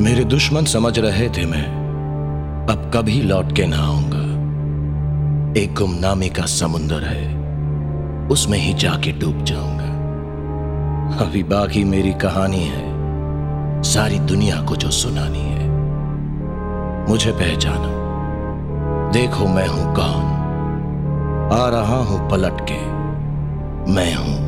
मेरे दुश्मन समझ रहे थे मैं। अब कभी लौट के ना आऊँगा। एक गुमनामी का समुंदर है। उसमें ही जाके डूब जाऊँगा। अभी बाकी मेरी कहानी है। सारी दुनिया को जो सुनानी है। मुझे पहचानो। देखो मैं हूँ कौन। आ रहा हूँ पलट के। मैं हूँ